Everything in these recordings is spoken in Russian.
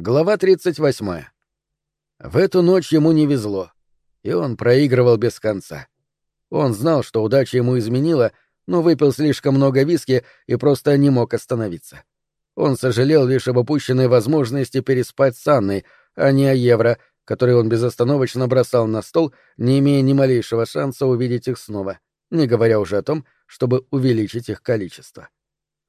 Глава 38. В эту ночь ему не везло, и он проигрывал без конца. Он знал, что удача ему изменила, но выпил слишком много виски и просто не мог остановиться. Он сожалел лишь об упущенной возможности переспать с Анной, а не о евро, который он безостановочно бросал на стол, не имея ни малейшего шанса увидеть их снова, не говоря уже о том, чтобы увеличить их количество.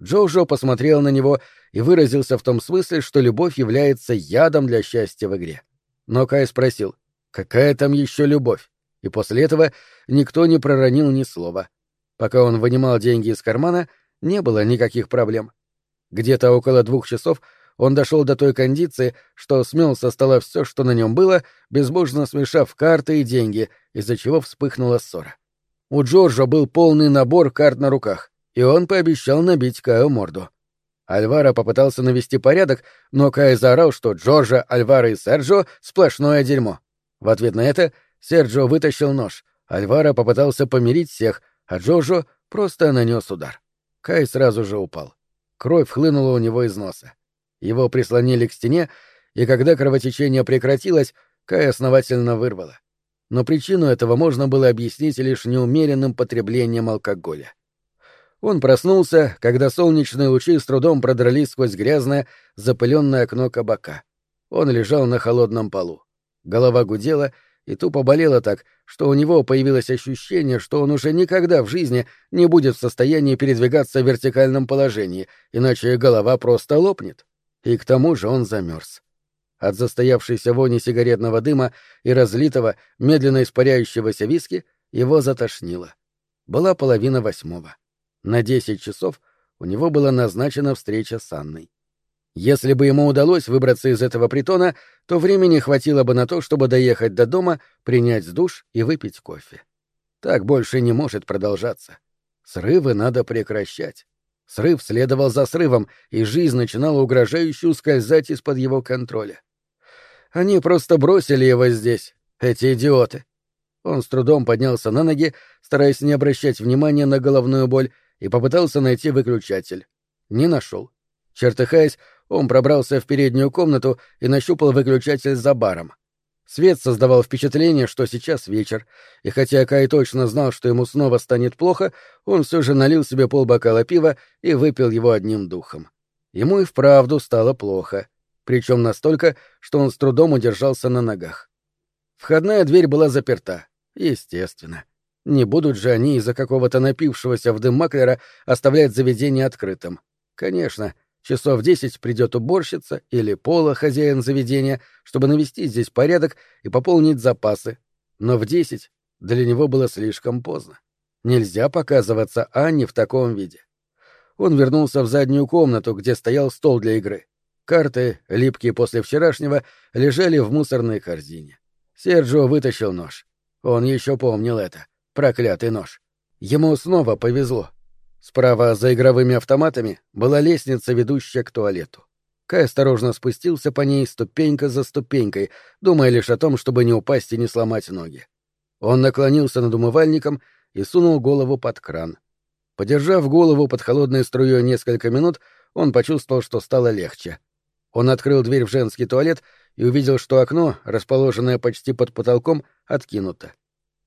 Джоужо посмотрел на него и выразился в том смысле, что любовь является ядом для счастья в игре. Но Кай спросил, какая там еще любовь? И после этого никто не проронил ни слова. Пока он вынимал деньги из кармана, не было никаких проблем. Где-то около двух часов он дошел до той кондиции, что смел со стола все, что на нем было, безбожно смешав карты и деньги, из-за чего вспыхнула ссора. У Джорджа был полный набор карт на руках, и он пообещал набить Каю морду. Альвара попытался навести порядок, но Кай заорал, что Джорджа, Альвара и Серджо — сплошное дерьмо. В ответ на это Серджо вытащил нож, Альвара попытался помирить всех, а Джорджо просто нанес удар. Кай сразу же упал. Кровь хлынула у него из носа. Его прислонили к стене, и когда кровотечение прекратилось, Кай основательно вырвало. Но причину этого можно было объяснить лишь неумеренным потреблением алкоголя. Он проснулся, когда солнечные лучи с трудом продрались сквозь грязное, запыленное окно кабака. Он лежал на холодном полу. Голова гудела и тупо болела так, что у него появилось ощущение, что он уже никогда в жизни не будет в состоянии передвигаться в вертикальном положении, иначе голова просто лопнет. И к тому же он замерз. От застоявшейся вони сигаретного дыма и разлитого, медленно испаряющегося виски его затошнило. Была половина восьмого. На десять часов у него была назначена встреча с Анной. Если бы ему удалось выбраться из этого притона, то времени хватило бы на то, чтобы доехать до дома, принять душ и выпить кофе. Так больше не может продолжаться. Срывы надо прекращать. Срыв следовал за срывом, и жизнь начинала угрожающе ускользать из-под его контроля. Они просто бросили его здесь, эти идиоты. Он с трудом поднялся на ноги, стараясь не обращать внимания на головную боль, и попытался найти выключатель. Не нашел. Чертыхаясь, он пробрался в переднюю комнату и нащупал выключатель за баром. Свет создавал впечатление, что сейчас вечер, и хотя Кай точно знал, что ему снова станет плохо, он все же налил себе полбокала пива и выпил его одним духом. Ему и вправду стало плохо, причем настолько, что он с трудом удержался на ногах. Входная дверь была заперта, естественно. Не будут же они из-за какого-то напившегося в дым маклера оставлять заведение открытым. Конечно, часов десять придет уборщица или пола хозяин заведения, чтобы навести здесь порядок и пополнить запасы. Но в десять для него было слишком поздно. Нельзя показываться Анне в таком виде. Он вернулся в заднюю комнату, где стоял стол для игры. Карты, липкие после вчерашнего, лежали в мусорной корзине. Серджио вытащил нож. Он еще помнил это. Проклятый нож. Ему снова повезло. Справа за игровыми автоматами была лестница, ведущая к туалету. Кай осторожно спустился по ней ступенька за ступенькой, думая лишь о том, чтобы не упасть и не сломать ноги. Он наклонился над умывальником и сунул голову под кран. Подержав голову под холодной струей несколько минут, он почувствовал, что стало легче. Он открыл дверь в женский туалет и увидел, что окно, расположенное почти под потолком, откинуто.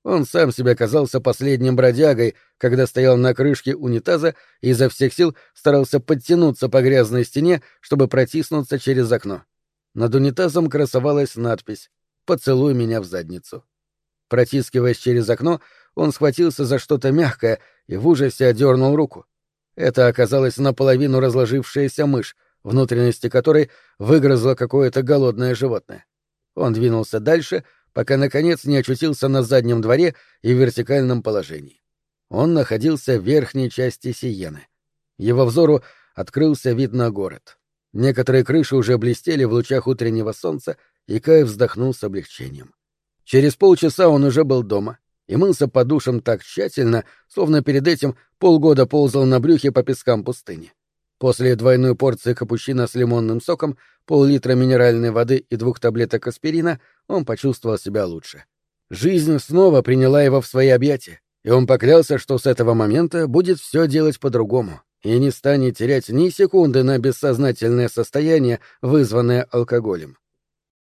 Он сам себе казался последним бродягой, когда стоял на крышке унитаза и изо всех сил старался подтянуться по грязной стене, чтобы протиснуться через окно. Над унитазом красовалась надпись «Поцелуй меня в задницу». Протискиваясь через окно, он схватился за что-то мягкое и в ужасе одернул руку. Это оказалась наполовину разложившаяся мышь, внутренности которой выгрызло какое-то голодное животное. Он двинулся дальше — пока, наконец, не очутился на заднем дворе и в вертикальном положении. Он находился в верхней части Сиены. Его взору открылся вид на город. Некоторые крыши уже блестели в лучах утреннего солнца, и Кай вздохнул с облегчением. Через полчаса он уже был дома и мылся по душам так тщательно, словно перед этим полгода ползал на брюхе по пескам пустыни. После двойной порции капучино с лимонным соком, пол-литра минеральной воды и двух таблеток аспирина он почувствовал себя лучше. Жизнь снова приняла его в свои объятия, и он поклялся, что с этого момента будет все делать по-другому, и не станет терять ни секунды на бессознательное состояние, вызванное алкоголем.